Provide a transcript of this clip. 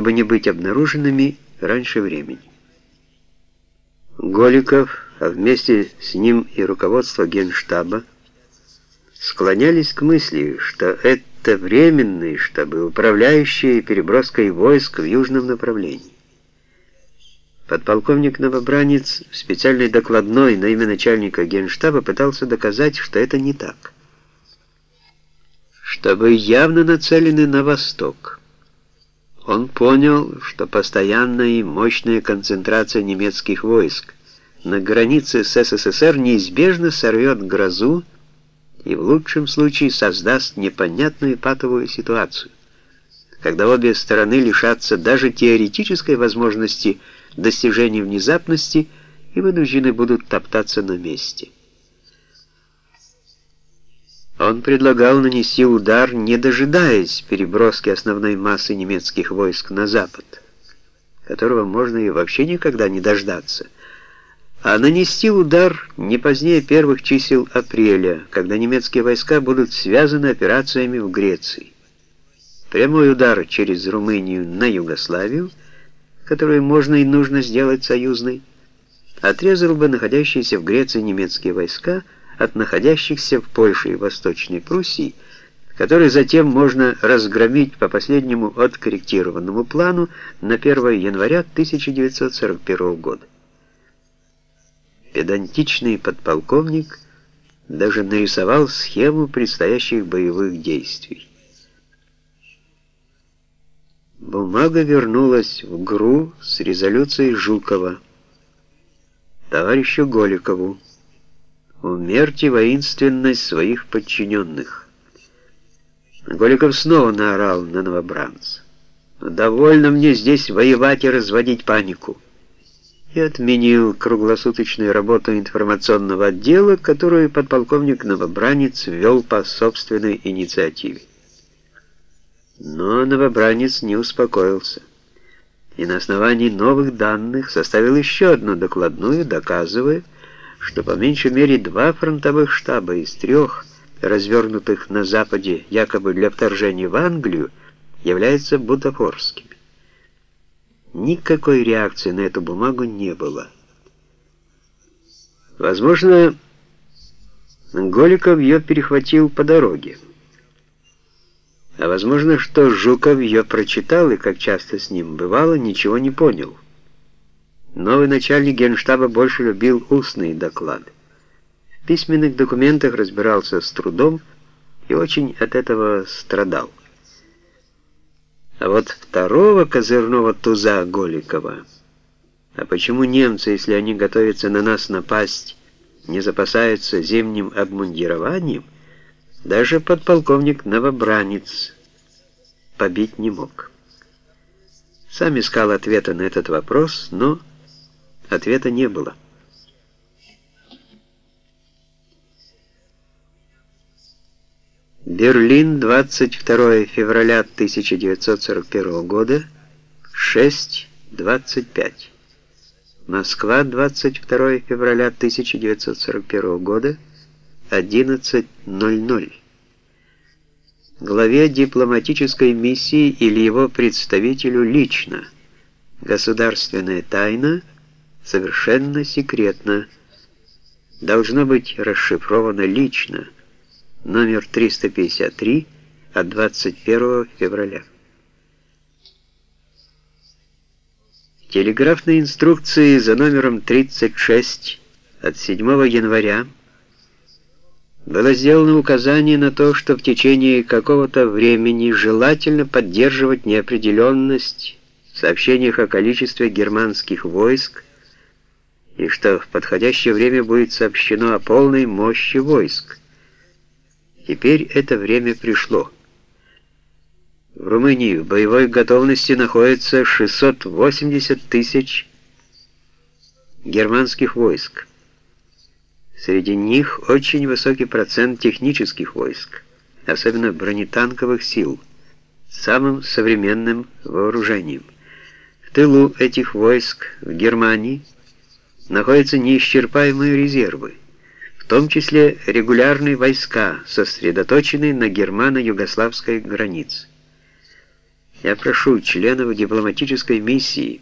чтобы не быть обнаруженными раньше времени. Голиков, а вместе с ним и руководство Генштаба, склонялись к мысли, что это временные штабы, управляющие переброской войск в южном направлении. Подполковник Новобранец в специальной докладной на имя начальника Генштаба пытался доказать, что это не так. Штабы явно нацелены на восток. Он понял, что постоянная и мощная концентрация немецких войск на границе с СССР неизбежно сорвет грозу и в лучшем случае создаст непонятную патовую ситуацию, когда обе стороны лишатся даже теоретической возможности достижения внезапности и вынуждены будут топтаться на месте. Он предлагал нанести удар, не дожидаясь переброски основной массы немецких войск на запад, которого можно и вообще никогда не дождаться, а нанести удар не позднее первых чисел апреля, когда немецкие войска будут связаны операциями в Греции. Прямой удар через Румынию на Югославию, которую можно и нужно сделать союзной, отрезал бы находящиеся в Греции немецкие войска – от находящихся в Польше и Восточной Пруссии, которые затем можно разгромить по последнему откорректированному плану на 1 января 1941 года. Педантичный подполковник даже нарисовал схему предстоящих боевых действий. Бумага вернулась в ГРУ с резолюцией Жукова, товарищу Голикову, Умерьте воинственность своих подчиненных. Голиков снова наорал на новобранца. «Довольно мне здесь воевать и разводить панику» и отменил круглосуточную работу информационного отдела, которую подполковник Новобранец вел по собственной инициативе. Но Новобранец не успокоился и на основании новых данных составил еще одну докладную, доказывая, что по меньшей мере два фронтовых штаба из трех, развернутых на Западе якобы для вторжения в Англию, являются бутафорскими. Никакой реакции на эту бумагу не было. Возможно, Голиков ее перехватил по дороге. А возможно, что Жуков ее прочитал и, как часто с ним бывало, ничего не понял. Новый начальник генштаба больше любил устные доклады. В письменных документах разбирался с трудом и очень от этого страдал. А вот второго козырного туза Голикова, а почему немцы, если они готовятся на нас напасть, не запасаются зимним обмундированием, даже подполковник Новобранец побить не мог. Сам искал ответа на этот вопрос, но Ответа не было. Берлин, 22 февраля 1941 года, 6.25. Москва, 22 февраля 1941 года, 11.00. Главе дипломатической миссии или его представителю лично. Государственная тайна – совершенно секретно, должно быть расшифровано лично, номер 353 от 21 февраля. Телеграфной инструкции за номером 36 от 7 января было сделано указание на то, что в течение какого-то времени желательно поддерживать неопределенность в сообщениях о количестве германских войск и что в подходящее время будет сообщено о полной мощи войск. Теперь это время пришло. В Румынии в боевой готовности находится 680 тысяч германских войск. Среди них очень высокий процент технических войск, особенно бронетанковых сил, самым современным вооружением. В тылу этих войск в Германии – находятся неисчерпаемые резервы, в том числе регулярные войска, сосредоточенные на германо-югославской границе. Я прошу членов дипломатической миссии